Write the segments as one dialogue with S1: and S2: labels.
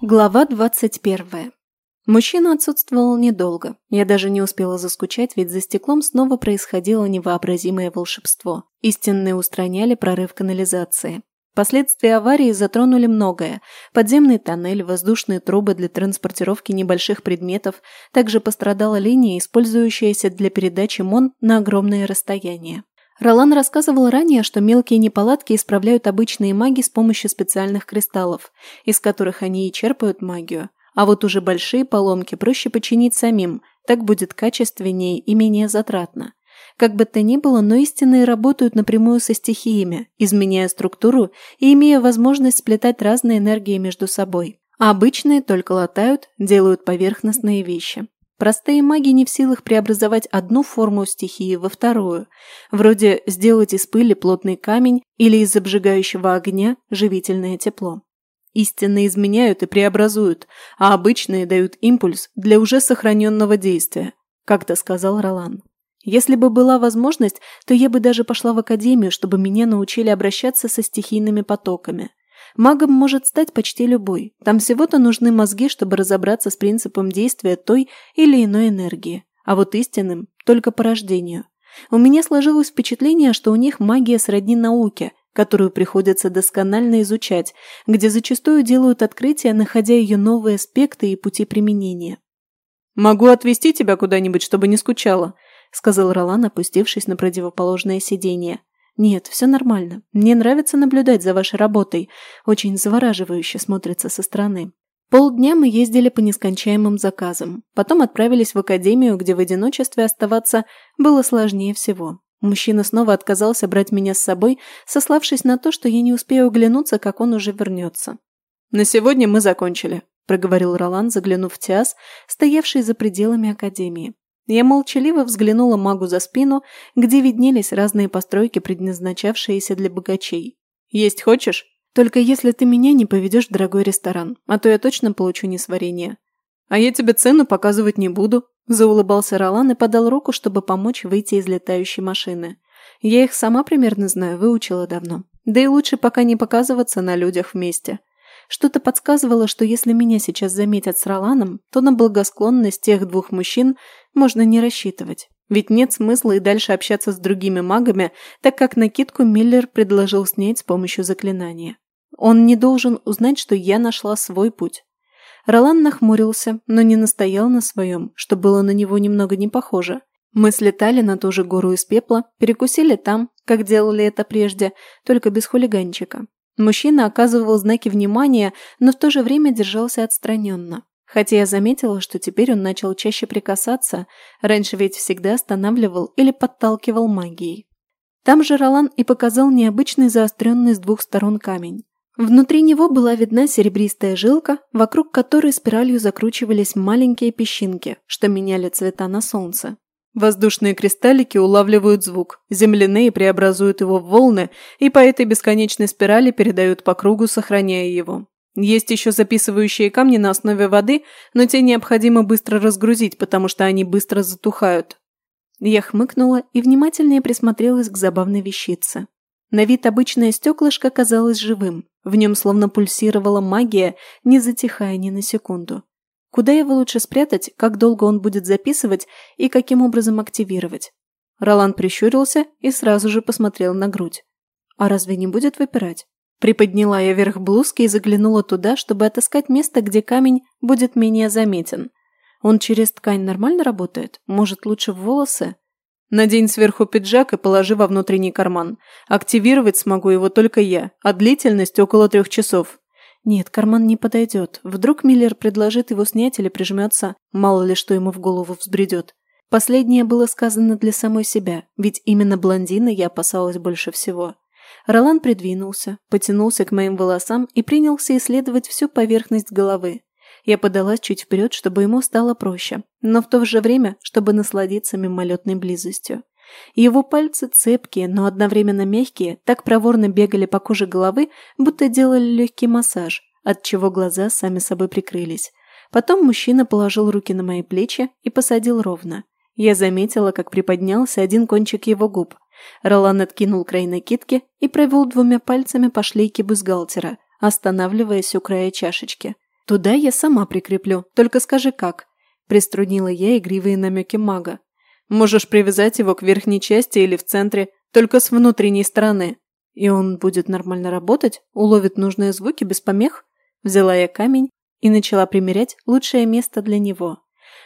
S1: Глава 21. Мужчина отсутствовал недолго. Я даже не успела заскучать, ведь за стеклом снова происходило невообразимое волшебство. Истинные устраняли прорыв канализации. Последствия аварии затронули многое. Подземный тоннель, воздушные трубы для транспортировки небольших предметов. Также пострадала линия, использующаяся для передачи МОН на огромные расстояния. Ролан рассказывал ранее, что мелкие неполадки исправляют обычные маги с помощью специальных кристаллов, из которых они и черпают магию. А вот уже большие поломки проще починить самим, так будет качественнее и менее затратно. Как бы то ни было, но истинные работают напрямую со стихиями, изменяя структуру и имея возможность сплетать разные энергии между собой. А обычные только латают, делают поверхностные вещи. Простые маги не в силах преобразовать одну форму стихии во вторую, вроде сделать из пыли плотный камень или из обжигающего огня живительное тепло. Истинные изменяют и преобразуют, а обычные дают импульс для уже сохраненного действия, как-то сказал Ролан. Если бы была возможность, то я бы даже пошла в академию, чтобы меня научили обращаться со стихийными потоками. Магом может стать почти любой. Там всего-то нужны мозги, чтобы разобраться с принципом действия той или иной энергии. А вот истинным – только по рождению. У меня сложилось впечатление, что у них магия сродни науке, которую приходится досконально изучать, где зачастую делают открытия, находя ее новые аспекты и пути применения.
S2: «Могу отвезти тебя куда-нибудь, чтобы не скучала», – сказал Ролан, опустившись на противоположное сиденье.
S1: Нет, все нормально. Мне нравится наблюдать за вашей работой. Очень завораживающе смотрится со стороны. Полдня мы ездили по нескончаемым заказам. Потом отправились в академию, где в одиночестве оставаться было сложнее всего. Мужчина снова отказался брать меня с собой, сославшись на то, что я не успею оглянуться, как он уже вернется.
S2: «На сегодня мы закончили», – проговорил Ролан, заглянув в Тиас, стоявший за пределами академии.
S1: Я молчаливо взглянула магу за спину, где виднелись разные постройки, предназначавшиеся для богачей.
S2: «Есть хочешь?
S1: Только если ты меня не поведешь в дорогой ресторан, а то я точно получу несварение».
S2: «А я тебе цену показывать не буду», – заулыбался Ролан и подал руку, чтобы помочь выйти из летающей машины.
S1: «Я их сама примерно знаю, выучила давно. Да и лучше пока не показываться на людях вместе. Что-то подсказывало, что если меня сейчас заметят с Роланом, то на благосклонность тех двух мужчин можно не рассчитывать. Ведь нет смысла и дальше общаться с другими магами, так как накидку Миллер предложил снять с помощью заклинания. Он не должен узнать, что я нашла свой путь. Ролан нахмурился, но не настоял на своем, что было на него немного не похоже. Мы слетали на ту же гору из пепла, перекусили там, как делали это прежде, только без хулиганчика. Мужчина оказывал знаки внимания, но в то же время держался отстраненно. Хотя я заметила, что теперь он начал чаще прикасаться, раньше ведь всегда останавливал или подталкивал магией. Там же Ролан и показал необычный заостренный с двух сторон камень. Внутри него была видна серебристая жилка, вокруг которой спиралью закручивались маленькие песчинки, что меняли цвета на солнце.
S2: Воздушные кристаллики улавливают звук, земляные преобразуют его в волны и по этой бесконечной спирали передают по кругу, сохраняя его. Есть еще записывающие камни на основе воды, но те необходимо быстро разгрузить, потому что они быстро затухают.
S1: Я хмыкнула и внимательнее присмотрелась к забавной вещице. На вид обычное стеклышко казалось живым, в нем словно пульсировала магия, не затихая ни на секунду. Куда его лучше спрятать, как долго он будет записывать и каким образом активировать? Ролан прищурился и сразу же посмотрел на грудь. «А разве не будет выпирать?» Приподняла я верх блузки и заглянула туда, чтобы отыскать место, где камень будет менее заметен. Он через ткань нормально работает? Может, лучше в волосы?
S2: Надень сверху пиджак и положи во внутренний карман. Активировать смогу его только я, а длительность около трех часов.
S1: Нет, карман не подойдет. Вдруг Миллер предложит его снять или прижмется, мало ли что ему в голову взбредет. Последнее было сказано для самой себя, ведь именно блондина я опасалась больше всего. Ролан придвинулся, потянулся к моим волосам и принялся исследовать всю поверхность головы. Я подалась чуть вперед, чтобы ему стало проще, но в то же время, чтобы насладиться мимолетной близостью. Его пальцы цепкие, но одновременно мягкие, так проворно бегали по коже головы, будто делали легкий массаж, отчего глаза сами собой прикрылись. Потом мужчина положил руки на мои плечи и посадил ровно. Я заметила, как приподнялся один кончик его губ. Ролан откинул край накидки и провел двумя пальцами по шлейке бюстгальтера, останавливаясь у края чашечки. «Туда я сама прикреплю, только скажи как». Приструнила я игривые намеки мага.
S2: Можешь привязать его к верхней части или в центре, только с внутренней стороны.
S1: И он будет нормально работать, уловит нужные звуки без помех. Взяла я камень и начала примерять лучшее место для него.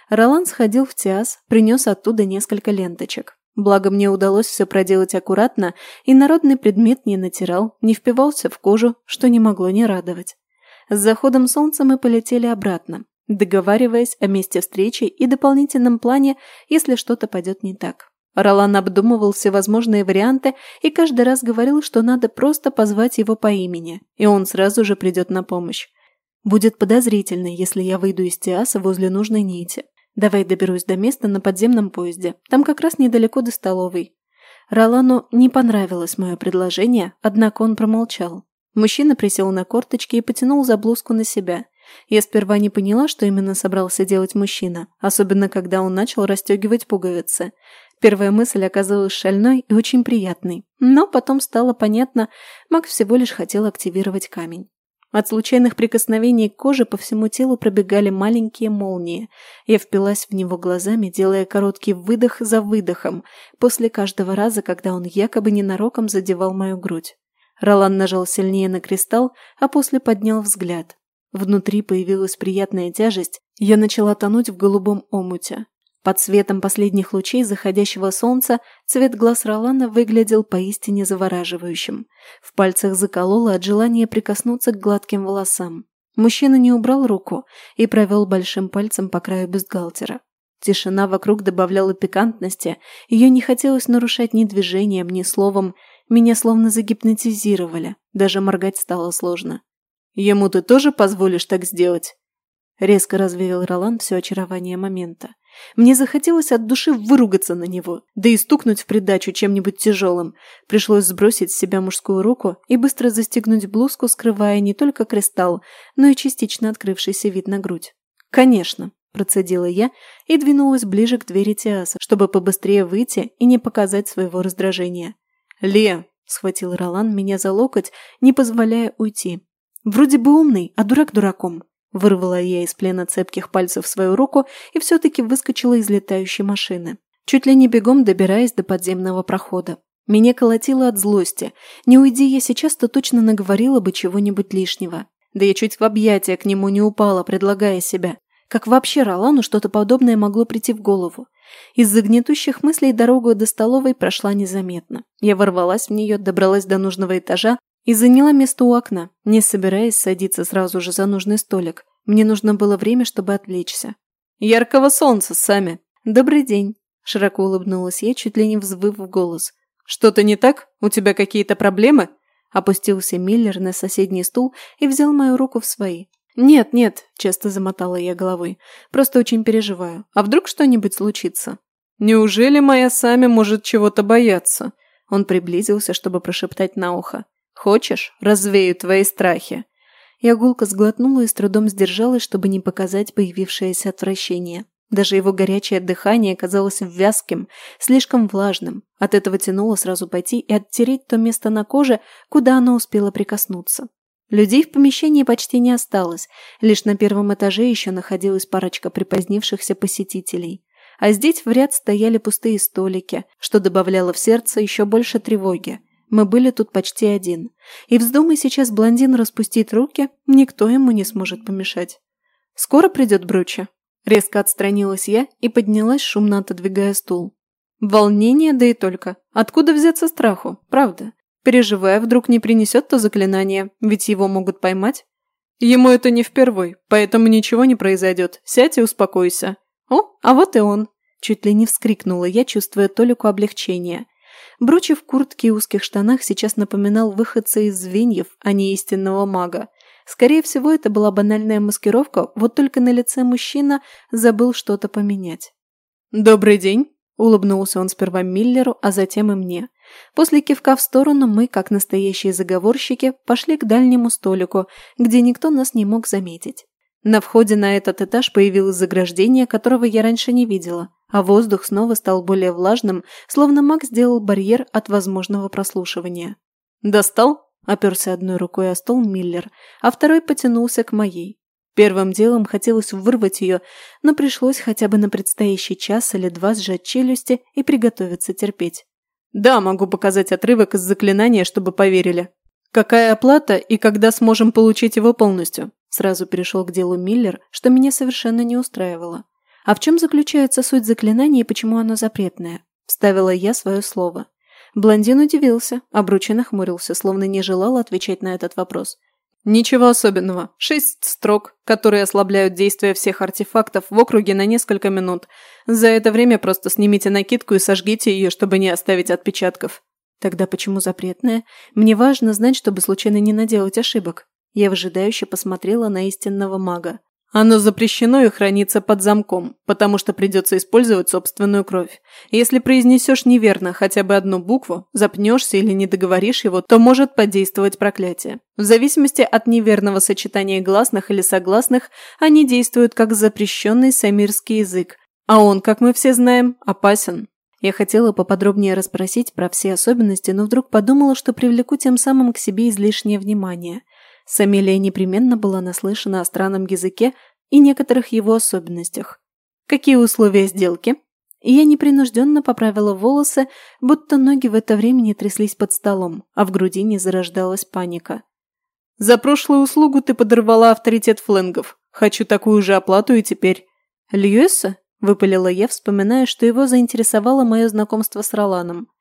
S1: Ролан сходил в Тиас, принес оттуда несколько ленточек. Благо мне удалось все проделать аккуратно, и народный предмет не натирал, не впивался в кожу, что не могло не радовать. С заходом солнца мы полетели обратно договариваясь о месте встречи и дополнительном плане, если что-то пойдет не так. Ролан обдумывал все возможные варианты и каждый раз говорил, что надо просто позвать его по имени, и он сразу же придет на помощь. «Будет подозрительно, если я выйду из Тиаса возле нужной нити. Давай доберусь до места на подземном поезде, там как раз недалеко до столовой». Ролану не понравилось мое предложение, однако он промолчал. Мужчина присел на корточки и потянул за блузку на себя. Я сперва не поняла, что именно собрался делать мужчина, особенно когда он начал расстегивать пуговицы. Первая мысль оказалась шальной и очень приятной, но потом стало понятно, Мак всего лишь хотел активировать камень. От случайных прикосновений к коже по всему телу пробегали маленькие молнии. Я впилась в него глазами, делая короткий выдох за выдохом, после каждого раза, когда он якобы ненароком задевал мою грудь. Ролан нажал сильнее на кристалл, а после поднял взгляд. Внутри появилась приятная тяжесть, я начала тонуть в голубом омуте. Под светом последних лучей заходящего солнца цвет глаз Ролана выглядел поистине завораживающим. В пальцах закололо от желания прикоснуться к гладким волосам. Мужчина не убрал руку и провел большим пальцем по краю бюстгальтера. Тишина вокруг добавляла пикантности, ее не хотелось нарушать ни движением, ни словом, меня словно загипнотизировали, даже моргать стало сложно.
S2: Ему ты тоже позволишь так сделать?»
S1: Резко развеял Ролан все очарование момента. Мне захотелось от души выругаться на него, да и стукнуть в придачу чем-нибудь тяжелым. Пришлось сбросить с себя мужскую руку и быстро застегнуть блузку, скрывая не только кристалл, но и частично открывшийся вид на грудь. «Конечно», – процедила я и двинулась ближе к двери Тиаса, чтобы побыстрее выйти и не показать своего раздражения.
S2: «Ле!» – схватил Ролан меня за локоть, не позволяя уйти вроде бы умный а дурак дураком. Вырвала я из плена цепких пальцев свою руку и все таки выскочила из летающей машины. Чуть ли не бегом добираясь до подземного прохода. Меня колотило от злости. Не уйди я сейчас то точно наговорила бы чего нибудь лишнего. Да я чуть в объятия к нему не упала предлагая себя. Как вообще ролану что то подобное могло прийти в голову? Из загнетущих мыслей дорога до столовой прошла незаметно. Я ворвалась в нее, добралась до нужного этажа, и заняла место у окна, не собираясь садиться сразу же за нужный столик. Мне нужно было время, чтобы отвлечься. «Яркого солнца, Сами!»
S1: «Добрый день!» – широко улыбнулась я, чуть ли не взвыв в голос.
S2: «Что-то не так? У тебя какие-то проблемы?»
S1: Опустился Миллер на соседний стул и взял мою руку в свои. «Нет, нет», – часто замотала я головой. «Просто очень переживаю. А вдруг что-нибудь случится?»
S2: «Неужели моя Сами может чего-то бояться?»
S1: Он приблизился, чтобы прошептать на ухо. Хочешь, развею твои страхи?» Я гулко сглотнула и с трудом сдержалась, чтобы не показать появившееся отвращение. Даже его горячее дыхание казалось вязким, слишком влажным. От этого тянуло сразу пойти и оттереть то место на коже, куда она успела прикоснуться. Людей в помещении почти не осталось, лишь на первом этаже еще находилась парочка припозднившихся посетителей. А здесь в ряд стояли пустые столики, что добавляло в сердце еще больше тревоги. Мы были тут почти один. И вздумай сейчас блондин распустить руки, никто ему не сможет помешать. «Скоро придет Брюча?» Резко отстранилась я и поднялась, шумно отодвигая стул. Волнение, да и только. Откуда взяться страху, правда? Переживая, вдруг не принесет то заклинание, ведь его могут поймать.
S2: Ему это не впервой, поэтому ничего не произойдет. Сядь и успокойся.
S1: О, а вот и он. Чуть ли не вскрикнула я, чувствуя толику облегчение. Брочив в куртке и узких штанах, сейчас напоминал выходца из звеньев, а не истинного мага. Скорее всего, это была банальная маскировка, вот только на лице мужчина забыл что-то поменять.
S2: «Добрый день!»
S1: – улыбнулся он сперва Миллеру, а затем и мне. После кивка в сторону мы, как настоящие заговорщики, пошли к дальнему столику, где никто нас не мог заметить. На входе на этот этаж появилось заграждение, которого я раньше не видела – а воздух снова стал более влажным, словно Мак сделал барьер от возможного прослушивания.
S2: «Достал?»
S1: – оперся одной рукой о стол Миллер, а второй потянулся к моей. Первым делом хотелось вырвать ее, но пришлось хотя бы на предстоящий час или два сжать челюсти и приготовиться терпеть.
S2: «Да, могу показать отрывок из заклинания, чтобы поверили», «Какая оплата и когда сможем получить его полностью?»
S1: Сразу перешел к делу Миллер, что меня совершенно не устраивало. А в чем заключается суть заклинания и почему оно запретное? Вставила я свое слово. Блондин удивился, обручен нахмурился, словно не желал отвечать на этот вопрос.
S2: Ничего особенного. Шесть строк, которые ослабляют действие всех артефактов в округе на несколько минут. За это время просто снимите накидку и сожгите ее, чтобы не оставить отпечатков.
S1: Тогда почему запретное? Мне важно знать, чтобы случайно не наделать ошибок. Я вжидающе посмотрела на истинного мага.
S2: Оно запрещено и хранится под замком, потому что придется использовать собственную кровь. Если произнесешь неверно хотя бы одну букву, запнешься или не договоришь его, то может подействовать проклятие. В зависимости от неверного сочетания гласных или согласных, они действуют как запрещенный самирский язык, а он, как мы все знаем, опасен.
S1: Я хотела поподробнее расспросить про все особенности, но вдруг подумала, что привлеку тем самым к себе излишнее внимание – Самелия непременно была наслышана о странном языке и некоторых его особенностях. Какие условия сделки? Я непринужденно поправила волосы, будто ноги в это время не тряслись под столом, а в груди не зарождалась паника.
S2: «За прошлую услугу ты подорвала авторитет фленгов. Хочу такую же оплату и теперь».
S1: «Льюиса?» – выпалила я, вспоминая, что его заинтересовало мое знакомство с Роланом.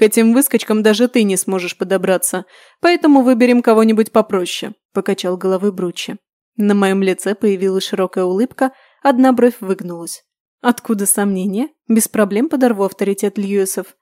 S2: К этим выскочкам даже ты не сможешь подобраться, поэтому выберем кого-нибудь попроще», – покачал головой Бручи. На моем лице появилась широкая улыбка, одна бровь выгнулась. Откуда сомнения? Без проблем подорву авторитет Льюисов.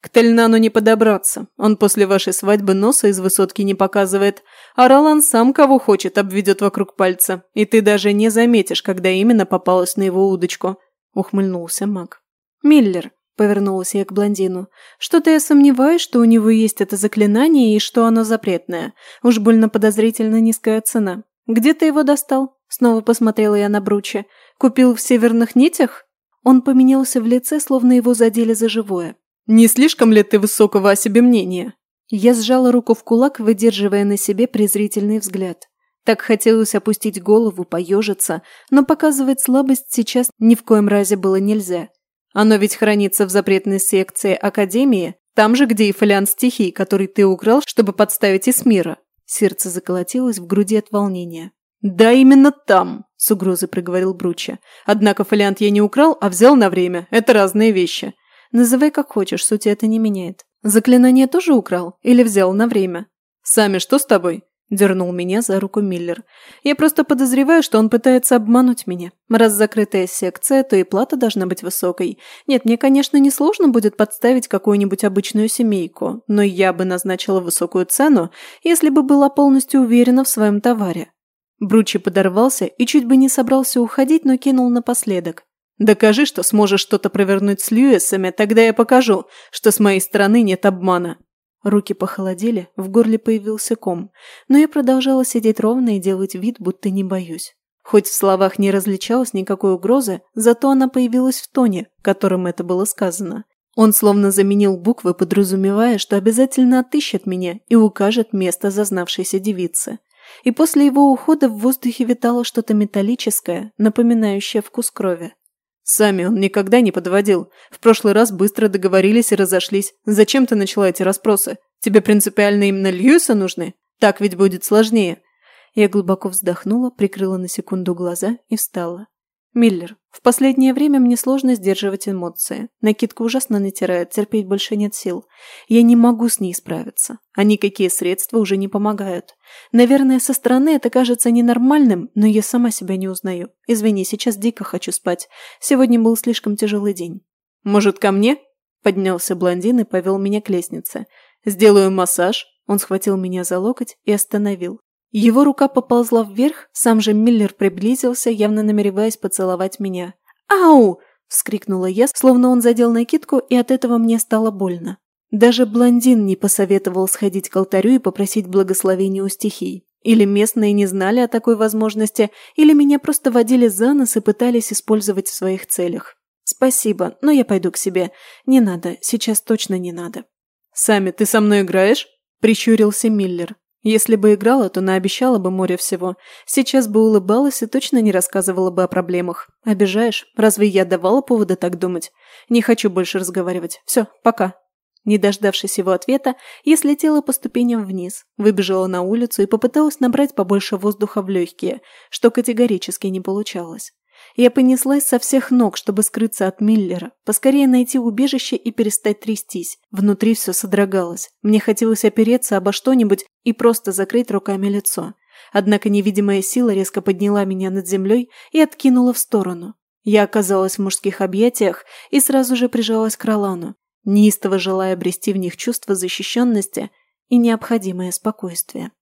S2: К Тельнану не подобраться. Он после вашей свадьбы носа из высотки не показывает. А Ролан сам кого хочет обведет вокруг пальца. И ты даже не заметишь, когда именно попалась на его удочку. Ухмыльнулся маг.
S1: Миллер. Повернулась я к блондину. Что-то я сомневаюсь, что у него есть это заклинание и что оно запретное. Уж больно подозрительно низкая цена. Где ты его достал? Снова посмотрела я на Бруча. Купил в северных нитях? Он поменялся в лице, словно его задели за живое.
S2: «Не слишком ли ты высокого о себе мнения?»
S1: Я сжала руку в кулак, выдерживая на себе презрительный взгляд. Так хотелось опустить голову, поежиться, но показывать слабость сейчас ни в коем разе было нельзя.
S2: А Оно ведь хранится в запретной секции Академии, там же, где и фолиант стихий, который ты украл, чтобы подставить из мира.
S1: Сердце заколотилось в груди от волнения.
S2: «Да, именно там!» – с угрозой проговорил Бруча. «Однако фолиант я не украл, а взял на время. Это разные вещи.
S1: Называй как хочешь, суть это не меняет. Заклинание тоже украл или взял на время?»
S2: «Сами что с тобой?» Дернул меня за руку Миллер. «Я просто подозреваю, что он пытается обмануть меня. Раз закрытая секция, то и плата должна быть высокой. Нет, мне, конечно, несложно будет подставить какую-нибудь обычную семейку, но я бы назначила высокую цену, если бы была полностью уверена в своем товаре». Бручи подорвался и чуть бы не собрался уходить, но кинул напоследок. «Докажи, что сможешь что-то провернуть с Льюисами, тогда я покажу, что с моей стороны нет обмана».
S1: Руки похолодели, в горле появился ком, но я продолжала сидеть ровно и делать вид, будто не боюсь. Хоть в словах не различалась никакой угрозы, зато она появилась в тоне, которым это было сказано. Он словно заменил буквы, подразумевая, что обязательно отыщет меня и укажет место зазнавшейся девицы. И после его ухода в воздухе витало что-то металлическое, напоминающее вкус крови.
S2: Сами он никогда не подводил. В прошлый раз быстро договорились и разошлись. Зачем ты начала эти расспросы? Тебе принципиально именно Льюиса нужны? Так ведь будет сложнее».
S1: Я глубоко вздохнула, прикрыла на секунду глаза и встала. Миллер, в последнее время мне сложно сдерживать эмоции. Накидка ужасно натирает, терпеть больше нет сил. Я не могу с ней справиться. А никакие средства уже не помогают. Наверное, со стороны это кажется ненормальным, но я сама себя не узнаю. Извини, сейчас дико хочу спать. Сегодня был слишком тяжелый день.
S2: Может, ко мне? Поднялся блондин и повел меня к лестнице. Сделаю массаж. Он схватил меня за локоть и остановил.
S1: Его рука поползла вверх, сам же Миллер приблизился, явно намереваясь поцеловать меня. «Ау!» – вскрикнула я, словно он задел накидку, и от этого мне стало больно. Даже блондин не посоветовал сходить к алтарю и попросить благословения у стихий. Или местные не знали о такой возможности, или меня просто водили за нос и пытались использовать в своих целях. «Спасибо, но я пойду к себе. Не надо, сейчас точно не надо».
S2: «Сами, ты со мной играешь?» – прищурился Миллер. Если бы играла, то наобещала бы море всего. Сейчас бы улыбалась и точно не рассказывала бы о проблемах. Обижаешь? Разве я давала повода так думать? Не хочу больше разговаривать. Все, пока». Не дождавшись его ответа, я слетела по ступеням вниз, выбежала на улицу и попыталась набрать побольше воздуха в легкие, что категорически не получалось. Я понеслась со всех ног, чтобы скрыться от Миллера, поскорее найти убежище и перестать трястись. Внутри все содрогалось. Мне хотелось опереться обо что-нибудь и просто закрыть руками лицо. Однако невидимая сила резко подняла меня над землей и откинула в сторону. Я оказалась в мужских объятиях и сразу же прижалась к Ролану, неистово желая обрести в них чувство защищенности и необходимое спокойствие.